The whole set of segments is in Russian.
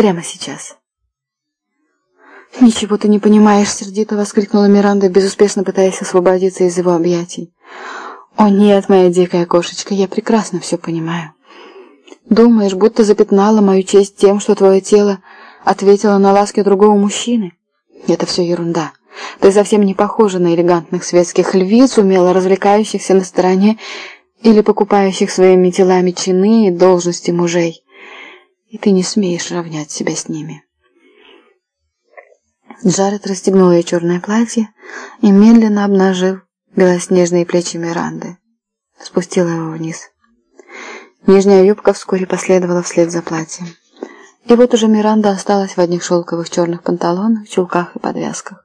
Прямо сейчас. «Ничего ты не понимаешь», — сердито воскликнула Миранда, безуспешно пытаясь освободиться из его объятий. «О нет, моя дикая кошечка, я прекрасно все понимаю. Думаешь, будто запятнала мою честь тем, что твое тело ответило на ласки другого мужчины? Это все ерунда. Ты совсем не похожа на элегантных светских львиц, умело развлекающихся на стороне или покупающих своими телами чины и должности мужей. И ты не смеешь равнять себя с ними». Джаред расстегнул ее черное платье и, медленно обнажив белоснежные плечи Миранды, спустила его вниз. Нижняя юбка вскоре последовала вслед за платьем. И вот уже Миранда осталась в одних шелковых черных панталонах, чулках и подвязках.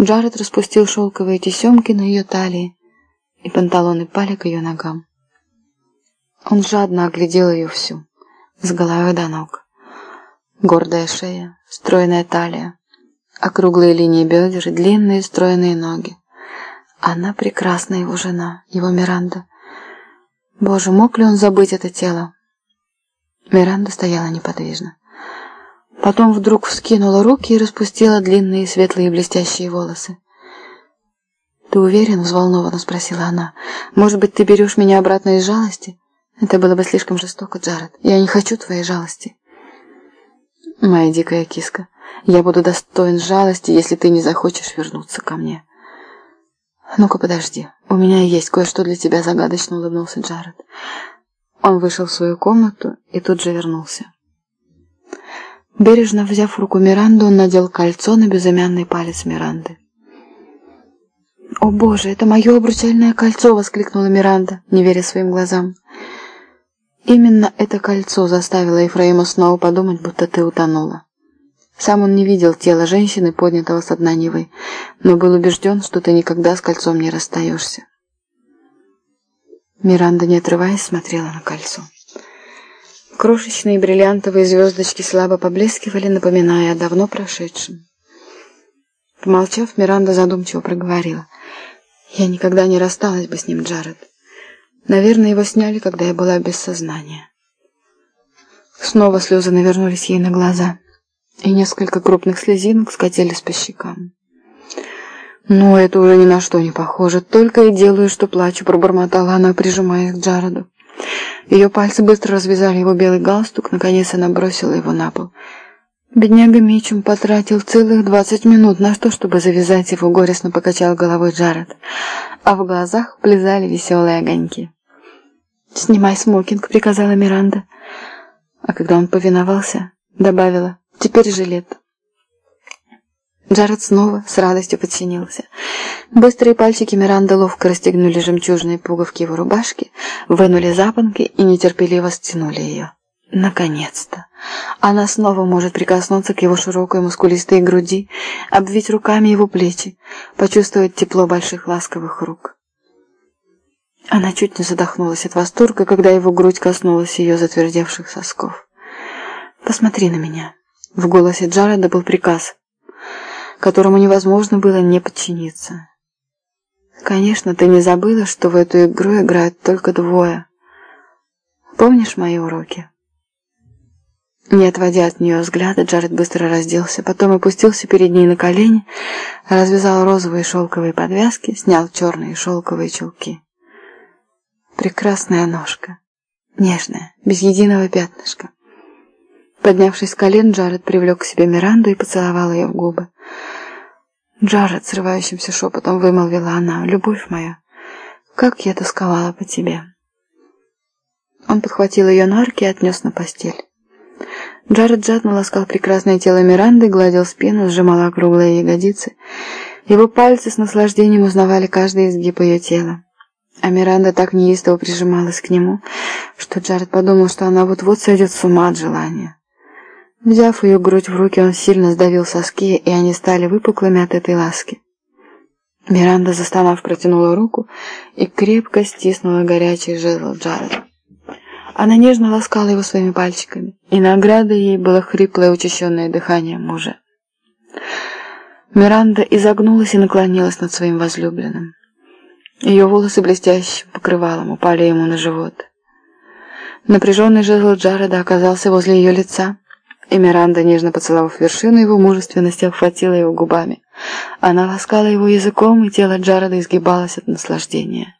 Джаред распустил шелковые тесемки на ее талии, и панталоны пали к ее ногам. Он жадно оглядел ее всю, с головы до ног. Гордая шея, стройная талия, округлые линии бедер длинные стройные ноги. Она прекрасная его жена, его Миранда. Боже, мог ли он забыть это тело? Миранда стояла неподвижно. Потом вдруг вскинула руки и распустила длинные светлые блестящие волосы. «Ты уверен?» — взволнованно спросила она. «Может быть, ты берешь меня обратно из жалости? Это было бы слишком жестоко, Джаред. Я не хочу твоей жалости». «Моя дикая киска, я буду достоин жалости, если ты не захочешь вернуться ко мне». «Ну-ка, подожди. У меня есть кое-что для тебя», — загадочно улыбнулся Джаред. Он вышел в свою комнату и тут же вернулся. Бережно взяв руку Миранду, он надел кольцо на безымянный палец Миранды. «О боже, это мое обручальное кольцо!» — воскликнула Миранда, не веря своим глазам. «Именно это кольцо заставило Ефраима снова подумать, будто ты утонула. Сам он не видел тела женщины, поднятого с дна Невы, но был убежден, что ты никогда с кольцом не расстаешься. Миранда, не отрываясь, смотрела на кольцо. Крошечные бриллиантовые звездочки слабо поблескивали, напоминая о давно прошедшем. Помолчав, Миранда задумчиво проговорила. «Я никогда не рассталась бы с ним, Джаред. Наверное, его сняли, когда я была без сознания». Снова слезы навернулись ей на глаза и несколько крупных слезинок скатились по щекам. «Но это уже ни на что не похоже. Только и делаю, что плачу», — пробормотала она, прижимаясь к Джареду. Ее пальцы быстро развязали его белый галстук, наконец она бросила его на пол. Бедняга Мичем потратил целых двадцать минут на то, чтобы завязать его, горестно покачал головой Джаред. А в глазах плезали веселые огоньки. «Снимай смокинг», — приказала Миранда. А когда он повиновался, добавила Теперь жилет. Джаред снова с радостью подчинился. Быстрые пальчики Миранды ловко расстегнули жемчужные пуговки его рубашки, вынули запонки и нетерпеливо стянули ее. Наконец-то! Она снова может прикоснуться к его широкой мускулистой груди, обвить руками его плечи, почувствовать тепло больших ласковых рук. Она чуть не задохнулась от восторга, когда его грудь коснулась ее затвердевших сосков. «Посмотри на меня!» В голосе Джареда был приказ, которому невозможно было не подчиниться. «Конечно, ты не забыла, что в эту игру играют только двое. Помнишь мои уроки?» Не отводя от нее взгляда, Джаред быстро разделся, потом опустился перед ней на колени, развязал розовые шелковые подвязки, снял черные шелковые чулки. Прекрасная ножка, нежная, без единого пятнышка. Поднявшись с колен, Джаред привлек к себе Миранду и поцеловал ее в губы. «Джаред», — срывающимся шепотом вымолвила она, — «любовь моя, как я тосковала по тебе». Он подхватил ее на руки и отнес на постель. Джаред жадно ласкал прекрасное тело Миранды, гладил спину, сжимал округлые ягодицы. Его пальцы с наслаждением узнавали каждый изгиб ее тела. А Миранда так неистово прижималась к нему, что Джаред подумал, что она вот-вот сойдет с ума от желания. Взяв ее грудь в руки, он сильно сдавил соски, и они стали выпуклыми от этой ласки. Миранда, застонав, протянула руку и крепко стиснула горячий жезл Джареда. Она нежно ласкала его своими пальчиками, и наградой ей было хриплое учащенное дыхание мужа. Миранда изогнулась и наклонилась над своим возлюбленным. Ее волосы блестящим покрывалом упали ему на живот. Напряженный жезл Джареда оказался возле ее лица, И Миранда, нежно поцеловав вершину его мужественности, обхватила его губами. Она ласкала его языком, и тело Джареда изгибалось от наслаждения.